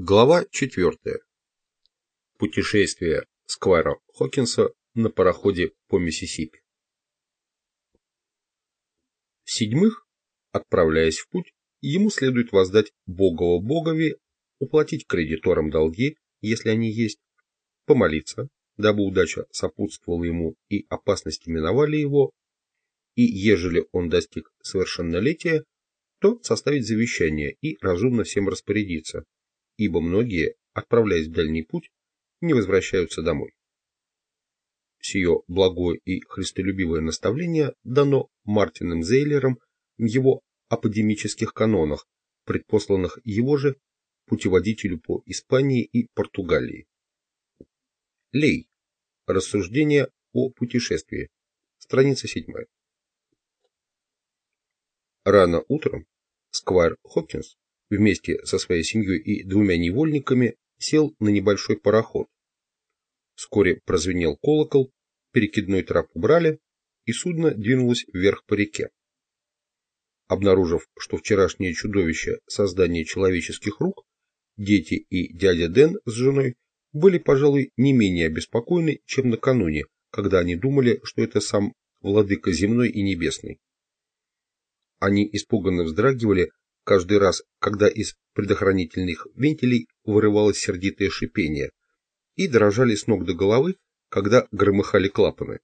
Глава 4. Путешествие Сквайра Хокинса на пароходе по Миссисипи. седьмых, отправляясь в путь, ему следует воздать Богово Богови, уплатить кредиторам долги, если они есть, помолиться, дабы удача сопутствовала ему и опасности миновали его, и ежели он достиг совершеннолетия, то составить завещание и разумно всем распорядиться, ибо многие, отправляясь в дальний путь, не возвращаются домой. Сие благое и христолюбивое наставление дано Мартином Зейлером в его аподемических канонах, предпосланных его же путеводителю по Испании и Португалии. Лей. Рассуждение о путешествии. Страница 7. Рано утром Сквайр Хокинс вместе со своей семьей и двумя невольниками сел на небольшой пароход. Вскоре прозвенел колокол, перекидной трап убрали, и судно двинулось вверх по реке. Обнаружив, что вчерашнее чудовище создание человеческих рук, дети и дядя Дэн с женой были, пожалуй, не менее обеспокоены, чем накануне, когда они думали, что это сам владыка земной и небесный. Они испуганно вздрагивали каждый раз, когда из предохранительных вентилей вырывалось сердитое шипение, и дрожали с ног до головы, когда громыхали клапаны.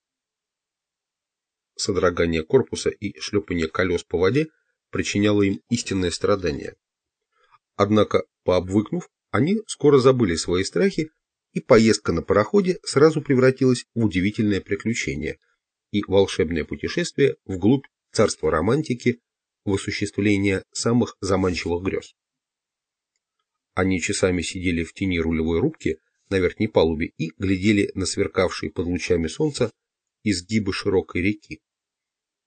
Содрогание корпуса и шлепание колес по воде причиняло им истинное страдание. Однако, пообвыкнув, они скоро забыли свои страхи, и поездка на пароходе сразу превратилась в удивительное приключение и волшебное путешествие вглубь царства романтики, в осуществление самых заманчивых грез. Они часами сидели в тени рулевой рубки на верхней палубе и глядели на сверкавшие под лучами солнца изгибы широкой реки.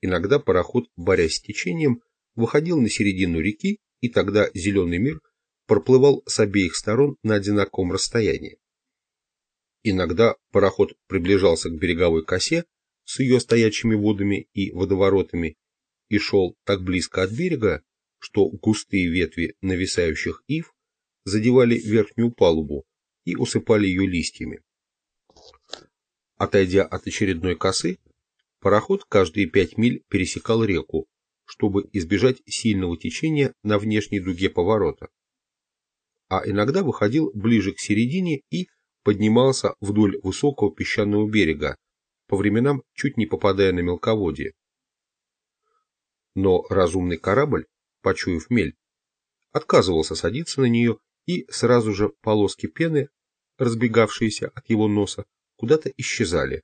Иногда пароход, борясь с течением, выходил на середину реки, и тогда зеленый мир проплывал с обеих сторон на одинаковом расстоянии. Иногда пароход приближался к береговой косе с ее стоячими водами и водоворотами и шел так близко от берега, что густые ветви нависающих ив задевали верхнюю палубу и усыпали ее листьями. Отойдя от очередной косы, пароход каждые пять миль пересекал реку, чтобы избежать сильного течения на внешней дуге поворота. А иногда выходил ближе к середине и поднимался вдоль высокого песчаного берега, по временам чуть не попадая на мелководье. Но разумный корабль, почуяв мель, отказывался садиться на нее, и сразу же полоски пены, разбегавшиеся от его носа, куда-то исчезали.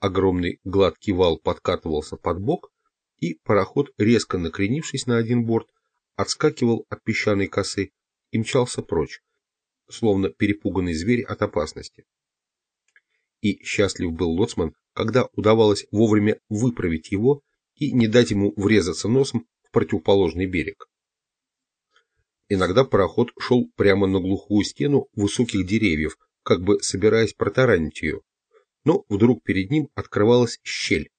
Огромный гладкий вал подкатывался под бок, и пароход, резко накренившись на один борт, отскакивал от песчаной косы и мчался прочь, словно перепуганный зверь от опасности. И счастлив был лоцман, когда удавалось вовремя выправить его и не дать ему врезаться носом в противоположный берег. Иногда пароход шел прямо на глухую стену высоких деревьев, как бы собираясь протаранить ее. Но вдруг перед ним открывалась щель,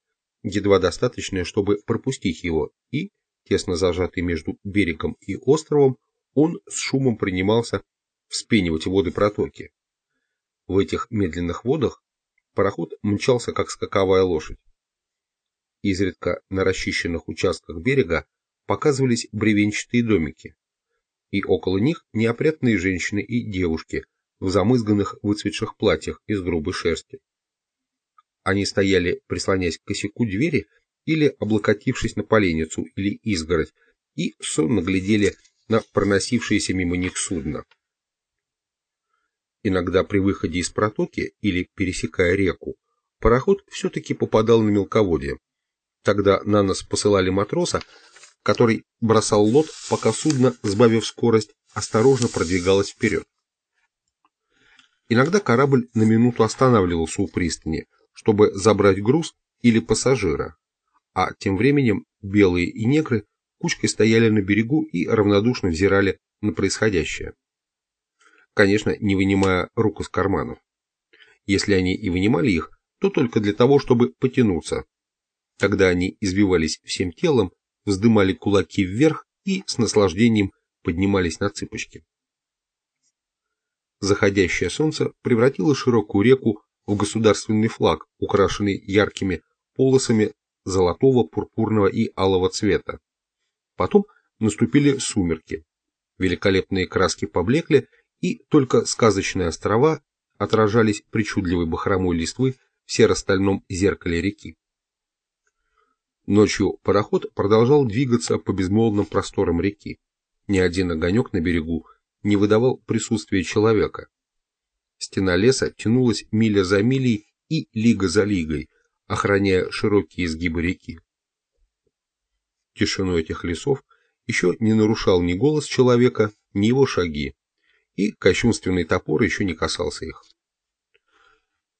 едва достаточная, чтобы пропустить его, и, тесно зажатый между берегом и островом, он с шумом принимался вспенивать воды протоки. В этих медленных водах пароход мчался, как скаковая лошадь. Изредка на расчищенных участках берега показывались бревенчатые домики, и около них неопрятные женщины и девушки в замызганных выцветших платьях из грубой шерсти. Они стояли, прислонясь к косяку двери или облокотившись на поленницу или изгородь, и сонно глядели на проносившееся мимо них судно. Иногда при выходе из протоки или пересекая реку, пароход все-таки попадал на мелководье, Тогда на нас посылали матроса, который бросал лот, пока судно, сбавив скорость, осторожно продвигалось вперед. Иногда корабль на минуту останавливался у пристани, чтобы забрать груз или пассажира, а тем временем белые и негры кучкой стояли на берегу и равнодушно взирали на происходящее. Конечно, не вынимая рук из карманов. Если они и вынимали их, то только для того, чтобы потянуться, когда они избивались всем телом, вздымали кулаки вверх и с наслаждением поднимались на цыпочки. заходящее солнце превратило широкую реку в государственный флаг, украшенный яркими полосами золотого, пурпурного и алого цвета. Потом наступили сумерки. Великолепные краски поблекли, и только сказочные острова отражались причудливой бахромой листвы в серо-стальном зеркале реки. Ночью пароход продолжал двигаться по безмолвным просторам реки. Ни один огонек на берегу не выдавал присутствия человека. Стена леса тянулась миля за милей и лига за лигой, охраняя широкие изгибы реки. Тишину этих лесов еще не нарушал ни голос человека, ни его шаги, и кощунственный топор еще не касался их.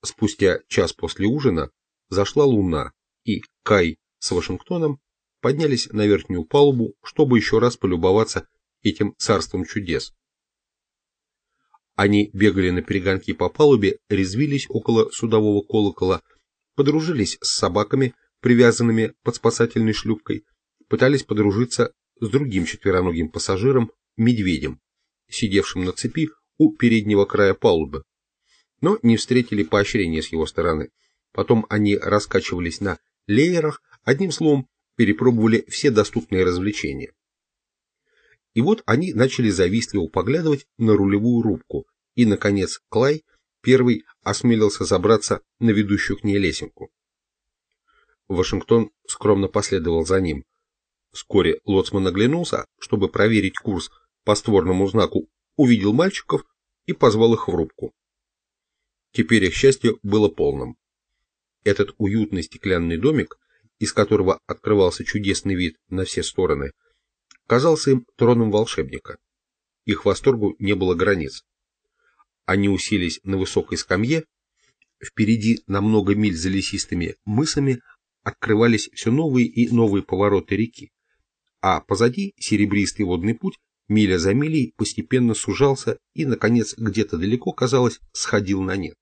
Спустя час после ужина зашла луна, и Кай с Вашингтоном поднялись на верхнюю палубу, чтобы еще раз полюбоваться этим царством чудес. Они бегали на перегонки по палубе, резвились около судового колокола, подружились с собаками, привязанными под спасательной шлюпкой, пытались подружиться с другим четвероногим пассажиром, медведем, сидевшим на цепи у переднего края палубы, но не встретили поощрения с его стороны. Потом они раскачивались на леерах, одним словом, перепробовали все доступные развлечения. И вот они начали завистливо поглядывать на рулевую рубку, и, наконец, Клай первый осмелился забраться на ведущую к ней лесенку. Вашингтон скромно последовал за ним. Вскоре лоцман оглянулся, чтобы проверить курс по створному знаку, увидел мальчиков и позвал их в рубку. Теперь их счастье было полным. Этот уютный стеклянный домик, из которого открывался чудесный вид на все стороны, казался им троном волшебника. Их восторгу не было границ. Они уселись на высокой скамье, впереди на много миль за лесистыми мысами открывались все новые и новые повороты реки, а позади серебристый водный путь миля за милей постепенно сужался и, наконец, где-то далеко, казалось, сходил на нет.